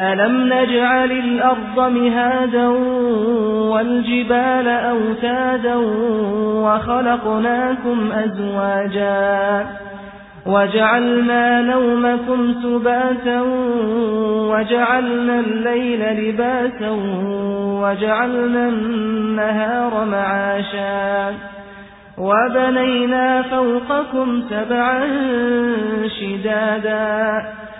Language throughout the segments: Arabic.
ألم نجعل الأرض مهادا والجبال أوتادا وخلقناكم أزواجا وجعلنا نومكم سباتا وجعلنا الليل لباسا وجعلنا النهار معاشا وبنينا فوقكم سبعا شدادا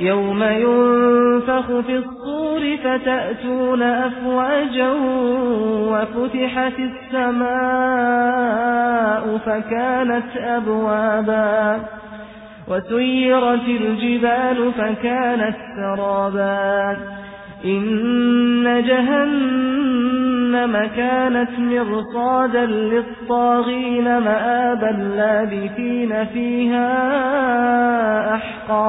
يوم ينفخ في الصور فتأتون أفواجا وفتحت السماء فكانت أبوابا وسيرت الجبال فكانت سرابا إن جهنم كانت مرصادا للطاغين مآبا لابثين فيها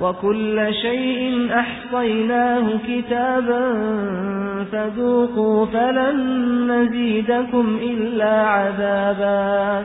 وكل شيء أحصيناه كتابا فذوقوا فلن نزيدكم إلا عذابا